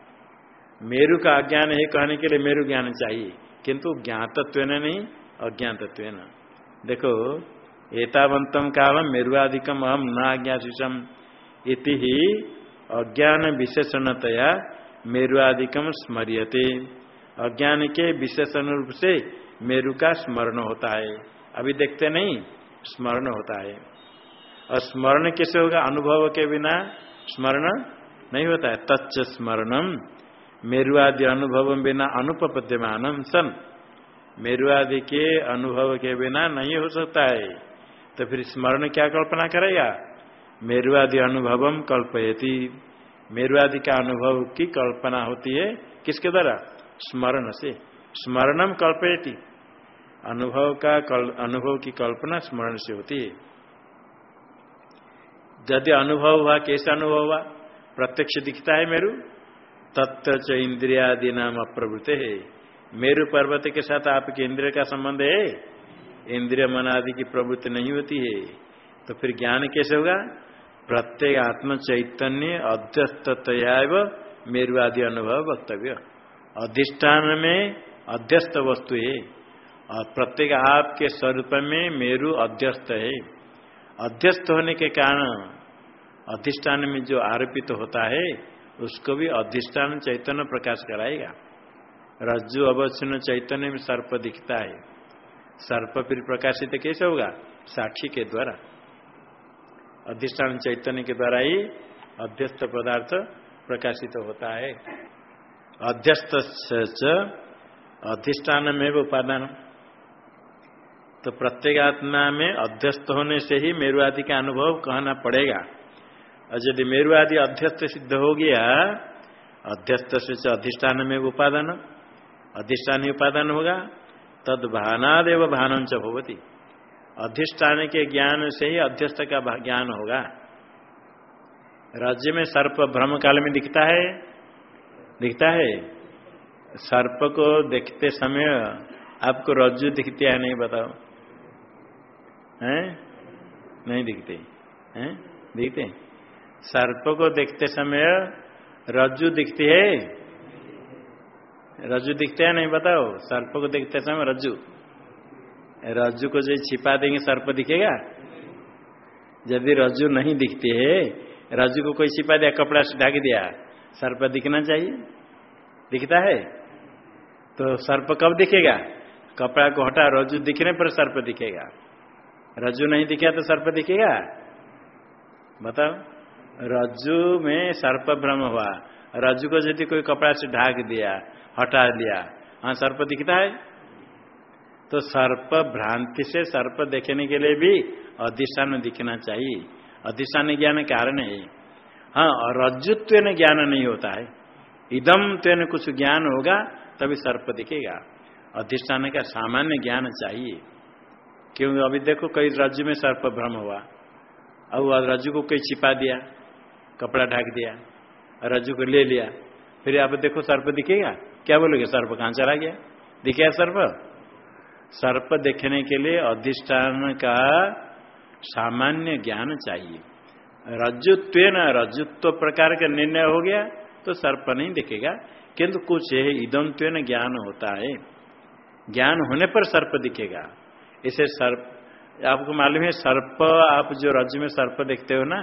मेरु का अज्ञान है कहने के लिए मेरु ज्ञान चाहिए। किंतु ज्ञातत्व नहीं अज्ञातत्व देखो, एतावंतम कालम मेरुआधिकम अहम न आज्ञाशीषम इति ही अज्ञान विशेषणतया मेरुआधिकम स्मरियते। अज्ञान के विशेषण रूप से मेरु का स्मरण होता है। अभी देखते नहीं, स्मरण होता है। और स्मरण कैसे होगा? अनुभव के बिना स्मरण नहीं होता है। तच्च स्मरणम मेरुआदि अनुभव बिना अनुपद्यमान सन। मेरु आदि के अनुभव के बिना नहीं हो सकता है। तो फिर स्मरण क्या कल्पना करेगा? मेरु आदि अनुभवम कल्पयती। मेरु आदि का अनुभव की कल्पना होती है किसके द्वारा? स्मरण से। स्मरणम कल्पयती। अनुभव का कल, अनुभव की कल्पना स्मरण से होती है। यदि अनुभव हुआ कैसा अनुभव हुआ? प्रत्यक्ष दिखता है मेरु। तत्व च इंद्रियादि नाम अप्रवृत्त है। मेरु पर्वत के साथ आपके इंद्रिय का संबंध है? इंद्रिय मन आदि की प्रवृत्ति नहीं होती है। तो फिर ज्ञान कैसे होगा? प्रत्येक आत्म चैतन्य अध्यस्ततया मेरु आदि अनुभव वक्तव्य। अधिष्ठान में अध्यस्त वस्तु है। और प्रत्येक आपके स्वरूप में मेरु अध्यस्त है। अध्यस्त होने के कारण अधिष्ठान में जो आरोपित तो होता है, उसको भी अधिष्ठान चैतन्य प्रकाश कराएगा। रज्जु, अवच्छिन्न चैतन्य में सर्प दिखता है। सर्प फिर प्रकाशित कैसे होगा? साक्षी के द्वारा। अधिष्ठान चैतन्य के द्वारा ही अध्यस्त पदार्थ प्रकाशित होता है। अध्यस्त अधिष्ठान में उपादान। तो प्रत्येक आत्मा में अध्यस्त होने से ही मेरुआदि का अनुभव कहना पड़ेगा। और यदि मेरुआदि अध्यस्त सिद्ध हो गया अध्यस्त से अधिष्ठान में उपादान। अधिष्ठान उपादान होगा, तद भानादेव भानम च भवती। अधिष्ठान के ज्ञान से ही अध्यस्त का ज्ञान होगा। राज्य में सर्प भ्रम काल में दिखता है दिखता है। सर्प को देखते समय आपको रज्जु दिखती है नहीं बताओ? हैं? नहीं दिखते। हैं? दिखते। सर्प को देखते समय रज्जु दिखती है। रज्जु दिखते हैं नहीं बताओ? सर्प को देखते समय रज्जु। रज्जु को जो छिपा देंगे, सर्प दिखेगा? यदि रज्जु नहीं दिखती है, रज्जु को कोई छिपा दिया, कपड़ा से ढाक दिया सर्प दिखना चाहिए। दिखता है? तो सर्प कब दिखेगा? कपड़ा को हटा, रज्जु दिखने पर सर्प दिखेगा। रज्जु नहीं दिखा तो सर्प दिखेगा? बताओ। रज्जु में सर्प भ्रम हुआ। रज्जु को यदि कोई कपड़ा से ढाक दिया, हटा दिया हाँ सर्प दिखता है? तो सर्प भ्रांति से सर्प देखने के लिए भी अधिष्ठान दिखना चाहिए। अधिष्ठान ज्ञान कारण है हाँ और रज्जुत्व ज्ञान नहीं होता है। इदम तेन कुछ ज्ञान होगा, तभी सर्प दिखेगा। अधिष्ठान का सामान्य ज्ञान चाहिए। क्योंकि अभी देखो कई राज्य में सर्प भ्रम हुआ। अब रज्जु को कोई छिपा दिया, कपड़ा ढाक दिया, रज्जु को ले लिया। फिर आप देखो सर्प दिखेगा। क्या बोलोगे, सर्प कहाँ चला गया? दिखे सर्प? सर्प देखने के लिए अधिष्ठान का सामान्य ज्ञान चाहिए। रज्जुत्व न रज्जुत्व प्रकार का निर्णय हो गया तो सर्प नहीं दिखेगा। किंतु कुछ है इदम ज्ञान होता है। ज्ञान होने पर सर्प दिखेगा। इसे सर्प, आपको मालूम है, सर्प, आप जो राज्य में सर्प देखते हो ना?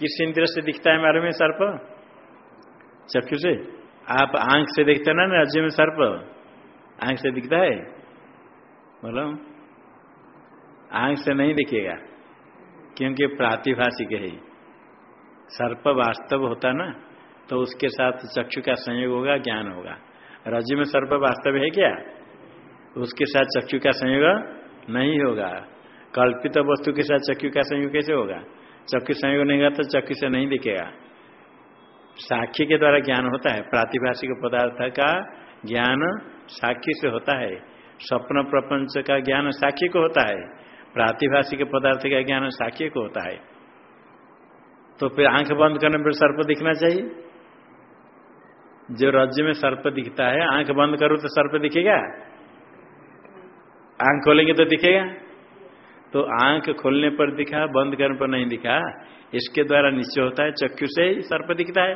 किस इंद्र से दिखता है मालूम है सर्प? चक्षु से। आप आँख से देखते हो ना राज्य में सर्प? आँख से दिखता है? बोलो। आँख से नहीं दिखेगा। क्योंकि प्रातिभाषिक है। सर्प वास्तव होता ना तो उसके साथ चक्षु का संयोग होगा, ज्ञान होगा। राज्य में सर्प वास्तव है क्या? उसके साथ चक्षु का संयोग नहीं होगा। कल्पित वस्तु के साथ चक्षु का संयोग कैसे होगा? चक्षु संयोग नहीं होगा तो चक्षु से नहीं दिखेगा। साक्षी के द्वारा ज्ञान होता है। प्रातिभाषिक पदार्थ का ज्ञान साक्षी से होता है। स्वप्न प्रपंच का ज्ञान साक्षी को होता है। प्रातिभाषिक पदार्थ का ज्ञान साक्षी को होता है। तो फिर आँख बंद करने पर सर्प दिखना चाहिए। जो राज्य में सर्प दिखता है, आँख बंद करो तो सर्प दिखेगा? आँख खोलेंगे तो दिखेगा? तो आँख खोलने पर दिखा, बंद करने पर नहीं दिखा। इसके द्वारा निश्चय होता है, चक्षु से ही सर्प दिखता है।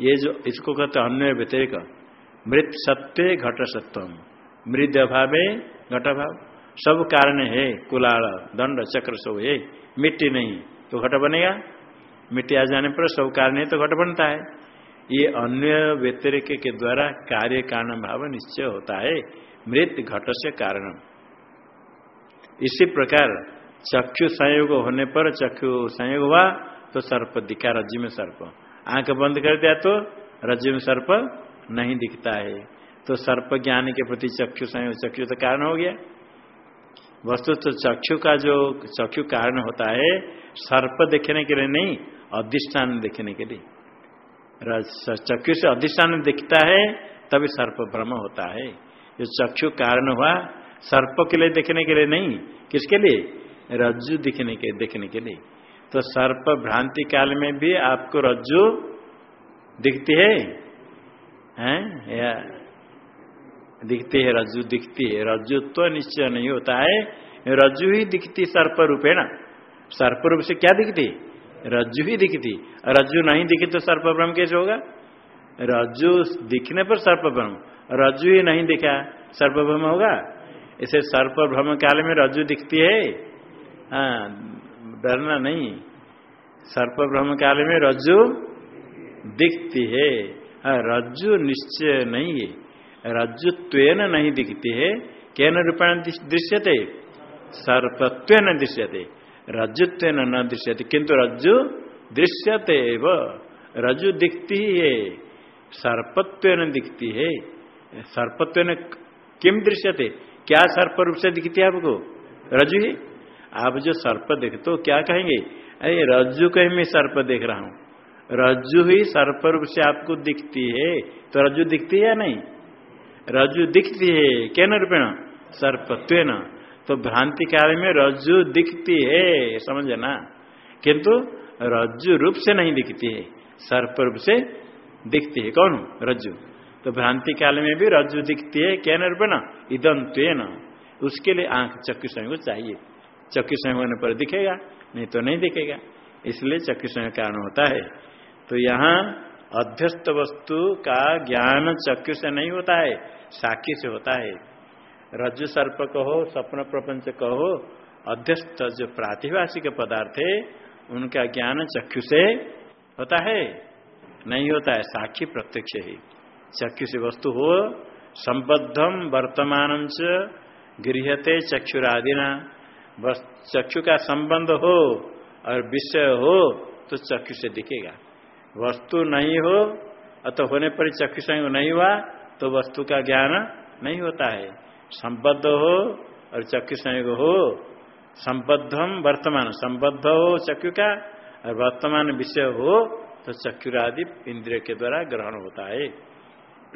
ये जो इसको कहते अन्य व्यतिरिक। मृत सत्य घट सत्वम। मृद अभाव घट अभाव सब कारण है, कुलाल, दंड, चक्र, सब है। मिट्टी नहीं तो घट बनेगा। मिट्टी आ जाने पर सब कारण है तो घट बनता है। ये अन्य व्यतिरिक के द्वारा कार्य कारण भाव निश्चय होता है। मृत घट से कारण इसी प्रकार चक्षु संयोग होने पर चक्षु संयोग हुआ तो सर्प दिखा, रज्जु में सर्प। आँख बंद कर दिया तो रज्जु में सर्प नहीं दिखता है। तो सर्प ज्ञान के प्रति चक्षु संयोग, चक्षु तो कारण हो गया। वस्तु तो चक्षु का जो चक्षु कारण होता है, सर्प देखने के लिए नहीं, अधिष्ठान देखने के लिए। चक्षु से अधिष्ठान दिखता है, तभी सर्प भ्रम होता है। जो चक्षु कारण हुआ, सर्प के लिए देखने के लिए नहीं, किसके लिए? रज्जु दिखने के, देखने के लिए। तो सर्प भ्रांति काल में भी आपको रज्जु दिखती है, हैं? या दिखती है रज्जु दिखती है। रज्जु तो निश्चय नहीं होता है। रज्जु ही दिखती सर्प रूप है ना? सर्प रूप से क्या दिखती? रज्जु ही दिखती। रज्जु नहीं दिखी तो सर्प ब्रह्म कैसे होगा? रज्जु दिखने पर सर्प ब्रह्म रज्जु ही नहीं दिखा सर्प ब्रह्म होगा? इसे सर्प भ्रम काल में रज्जु दिखती है। हाँ डरना नहीं। सर्प ब्रह्म काल में रज्जु दिखती है। हाँ, रज्जु निश्चय नहीं है। रज्जुत्व नहीं दिखती है। केन रूपेण दृश्यते? सर्पत्व न दृश्यते। रज्जुत्व न दृश्यते। किंतु रज्जु दृश्यते रज्जु दिखती है सर्पत्व न दिखती है। सर्पत्व न किम दृश्यते? क्या सर्प रूप से दिखती है आपको? रज्जु ही। आप जो सर्प देखते हो, क्या कहेंगे? अरे, रज्जु कहीं मैं सर्प देख रहा हूँ। रज्जु ही सर्प रूप से आपको दिखती है। तो रज्जु दिखती है या नहीं? रज्जु दिखती है क्या न रूपेण सर्पत्व तो भ्रांति काल में रज्जु दिखती है, समझे समझना किंतु रज्जु रूप से नहीं दिखती है सर्प रूप से दिखती है। कौन? रज्जु। तो भ्रांति काल में भी रज्जु दिखती है क्या न रूपेण इदम उसके लिए आँख चक्षु संयोग चाहिए। चक्षु संयोग होने पर दिखेगा, नहीं तो नहीं दिखेगा, इसलिए चक्षु संयोग कारण होता है। तो यहाँ अध्यस्त वस्तु का ज्ञान चक्षु से नहीं होता है, साक्षी से होता है। रज्जु सर्प कहो, स्वप्न प्रपंच कहो, अध्यस्त जो प्रातिभाषिक पदार्थ है, उनका ज्ञान चक्षु से होता है। नहीं होता है, साक्षी प्रत्यक्ष ही। चक्षु से वस्तु हो, संबद्धम वर्तमान गृहते चक्षुरादिना। चक्षु का संबंध हो और विषय हो तो चक्षु से दिखेगा। वस्तु नहीं हो अतः होने पर चक्षु संयोग नहीं हुआ तो वस्तु का ज्ञान नहीं होता है। संबद्ध हो और चक्षु संयोग हो, संबद्धम वर्तमान, संबद्ध हो चक्षु का, और वर्तमान विषय हो तो चक्षु आदि इंद्रिय के द्वारा ग्रहण होता है।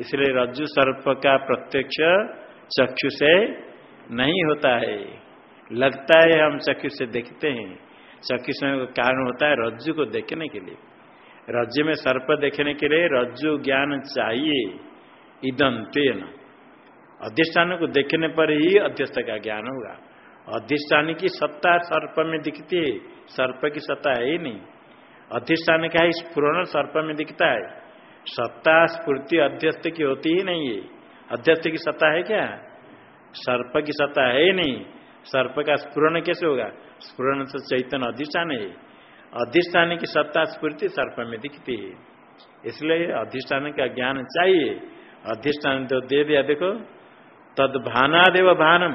इसलिए रज्जु सर्प का प्रत्यक्ष चक्षु से नहीं होता है। लगता है हम चक्षु से देखते हैं। चक्षु संयोग कारण होता है रज्जु को देखने के लिए। राज्य में सर्प देखने के लिए रज्जु ज्ञान चाहिए। तेन। अधिष्ठान को देखने पर ही अध्यस्त का ज्ञान होगा। अधिष्ठान की सत्ता सर्प में दिखती है। सर्प की सत्ता है ही नहीं। अधिष्ठान का ही स्फुरण सर्प में दिखता है। सत्ता स्फूर्ति अध्यस्त की होती ही नहीं है। अध्यस्त की सत्ता है क्या? सर्प की सत्ता है ही नहीं। सर्प का स्फुरण कैसे होगा? स्फुरण से चैतन्य अधिष्ठान है। अधिष्ठान की सत्ता स्फूर्ति सर्प में दिखती है। इसलिए अधिष्ठान का ज्ञान चाहिए। अधिष्ठान तो दे दिया, देखो। तद भानादेव भानम।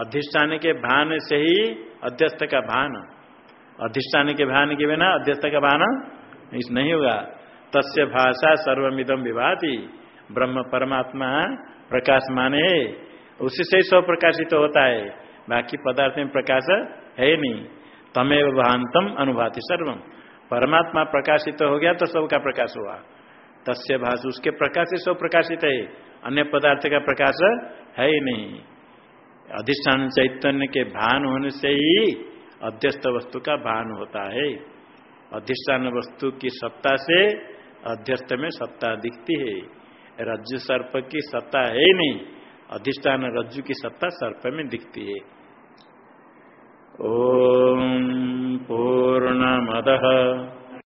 अधिष्ठान के भान से ही अध्यस्त का भान। अधिष्ठान के भान के बिना अध्यस्त का भान नहीं होगा। तस्य भाषा सर्वमिदम विभाति। ब्रह्म परमात्मा प्रकाश माने उसी से सब प्रकाशित तो होता है। बाकी पदार्थ में प्रकाश है नहीं। तमेव भांतम अनुभाति सर्वम। परमात्मा प्रकाशित हो गया तो सबका प्रकाश हुआ। तस्य भाष उसके प्रकाश से सब प्रकाशित है। अन्य पदार्थ का प्रकाश है ही नहीं। अधिष्ठान चैतन्य के भान होने से ही अध्यस्त वस्तु का भान होता है। अधिष्ठान वस्तु की सत्ता से अध्यस्त में सत्ता दिखती है। रज्जु सर्प की सत्ता है ही नहीं। अधिष्ठान रज्जु की सत्ता सर्प में दिखती है। ॐ पूर्णमदः